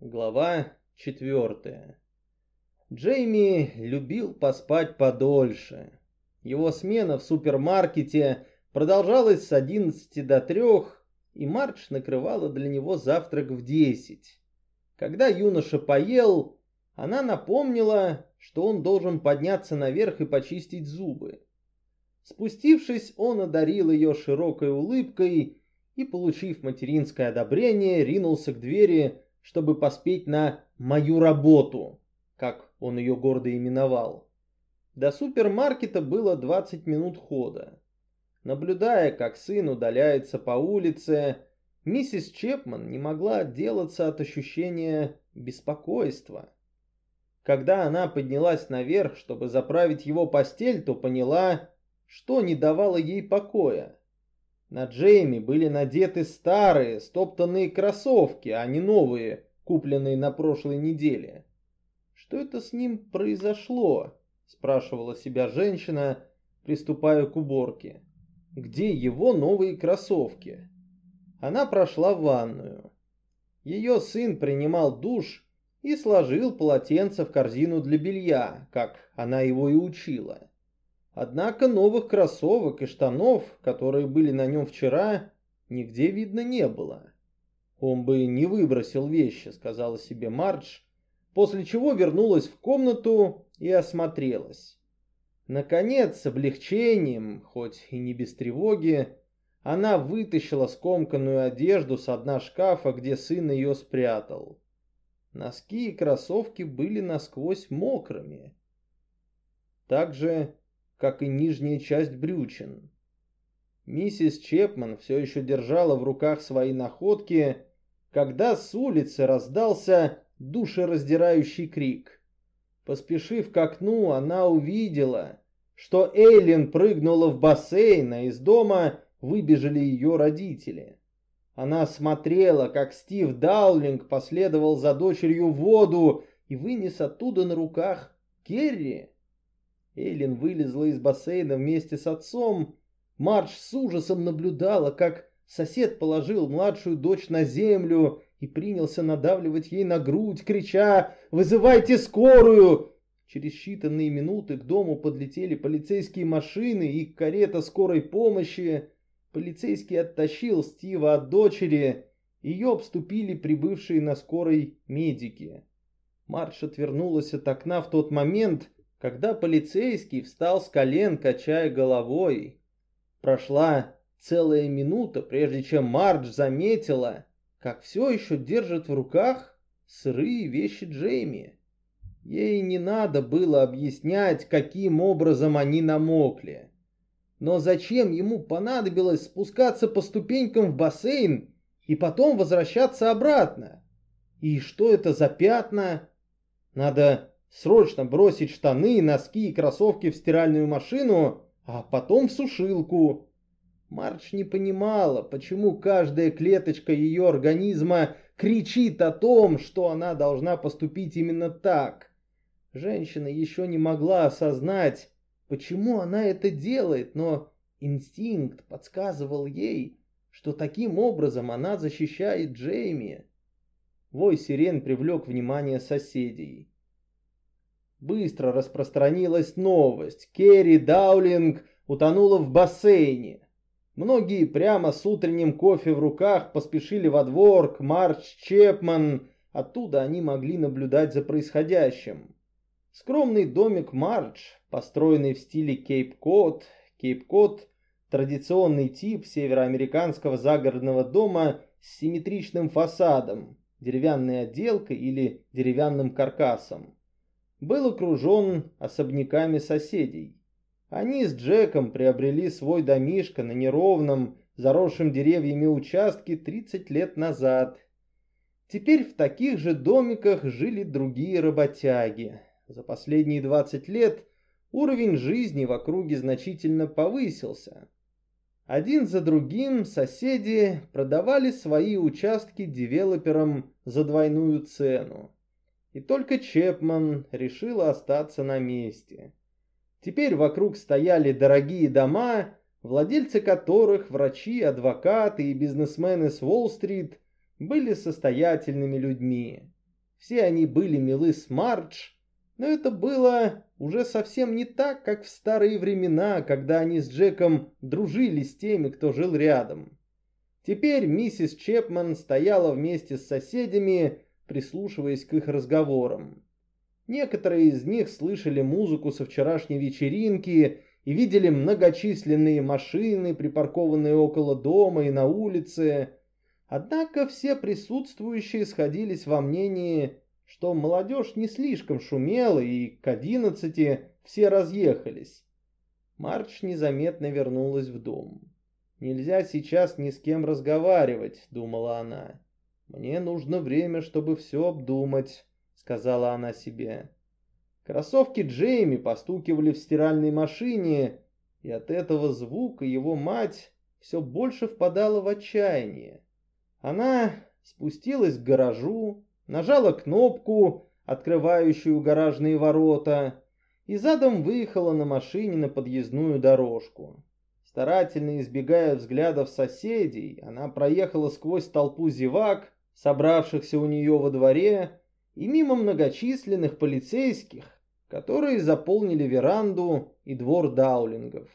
Глава четвертая. Джейми любил поспать подольше. Его смена в супермаркете продолжалась с 11 до 3, и Мардж накрывала для него завтрак в 10. Когда юноша поел, она напомнила, что он должен подняться наверх и почистить зубы. Спустившись, он одарил ее широкой улыбкой и, получив материнское одобрение, ринулся к двери, чтобы поспеть на «мою работу», как он ее гордо именовал. До супермаркета было 20 минут хода. Наблюдая, как сын удаляется по улице, миссис Чепман не могла отделаться от ощущения беспокойства. Когда она поднялась наверх, чтобы заправить его постель, то поняла, что не давало ей покоя. На Джейми были надеты старые, стоптанные кроссовки, а не новые, купленные на прошлой неделе. Что это с ним произошло? спрашивала себя женщина, приступая к уборке. Где его новые кроссовки? Она прошла в ванную. Ее сын принимал душ и сложил полотенце в корзину для белья, как она его и учила. Однако новых кроссовок и штанов, которые были на нем вчера, нигде видно не было. Он бы не выбросил вещи, сказала себе Мардж, после чего вернулась в комнату и осмотрелась. Наконец, с облегчением, хоть и не без тревоги, она вытащила скомканную одежду с дна шкафа, где сын ее спрятал. Носки и кроссовки были насквозь мокрыми. Так же как и нижняя часть брючин. Миссис Чепман все еще держала в руках свои находки, когда с улицы раздался душераздирающий крик. Поспешив к окну, она увидела, что Эйлин прыгнула в бассейн, а из дома выбежали ее родители. Она смотрела, как Стив Даулинг последовал за дочерью в воду и вынес оттуда на руках Керри. Эйлин вылезла из бассейна вместе с отцом. Мардж с ужасом наблюдала, как сосед положил младшую дочь на землю и принялся надавливать ей на грудь, крича «Вызывайте скорую!». Через считанные минуты к дому подлетели полицейские машины и карета скорой помощи. Полицейский оттащил Стива от дочери. Ее обступили прибывшие на скорой медики. Мардж отвернулась от окна в тот момент, когда полицейский встал с колен, качая головой. Прошла целая минута, прежде чем Мардж заметила, как все еще держит в руках сырые вещи Джейми. Ей не надо было объяснять, каким образом они намокли. Но зачем ему понадобилось спускаться по ступенькам в бассейн и потом возвращаться обратно? И что это за пятна? Надо срочно бросить штаны, носки и кроссовки в стиральную машину, а потом в сушилку. Марч не понимала, почему каждая клеточка ее организма кричит о том, что она должна поступить именно так. Женщина еще не могла осознать, почему она это делает, но инстинкт подсказывал ей, что таким образом она защищает Джейми. Вой сирен привлек внимание соседей быстро распространилась новость. Керри Даулинг утонула в бассейне. Многие прямо с утренним кофе в руках поспешили во двор к Марч Чепман. Оттуда они могли наблюдать за происходящим. Скромный домик Марч, построенный в стиле Кейп-Кот. Кейп-Кот – традиционный тип североамериканского загородного дома с симметричным фасадом, деревянной отделкой или деревянным каркасом был окружен особняками соседей. Они с Джеком приобрели свой домишко на неровном, заросшем деревьями участке 30 лет назад. Теперь в таких же домиках жили другие работяги. За последние 20 лет уровень жизни в округе значительно повысился. Один за другим соседи продавали свои участки девелоперам за двойную цену. И только Чепман решила остаться на месте. Теперь вокруг стояли дорогие дома, владельцы которых, врачи, адвокаты и бизнесмены с Уолл-стрит, были состоятельными людьми. все они были милы с Мардж, но это было уже совсем не так, как в старые времена, когда они с Джеком дружили с теми, кто жил рядом. Теперь миссис Чепман стояла вместе с соседями, прислушиваясь к их разговорам. Некоторые из них слышали музыку со вчерашней вечеринки и видели многочисленные машины, припаркованные около дома и на улице. Однако все присутствующие сходились во мнении, что молодежь не слишком шумела и к одиннадцати все разъехались. Марч незаметно вернулась в дом. «Нельзя сейчас ни с кем разговаривать», — думала она. «Мне нужно время, чтобы все обдумать», — сказала она себе. Кроссовки Джейми постукивали в стиральной машине, и от этого звука его мать все больше впадала в отчаяние. Она спустилась к гаражу, нажала кнопку, открывающую гаражные ворота, и задом выехала на машине на подъездную дорожку. Старательно избегая взглядов соседей, она проехала сквозь толпу зевак, собравшихся у нее во дворе, и мимо многочисленных полицейских, которые заполнили веранду и двор даулингов.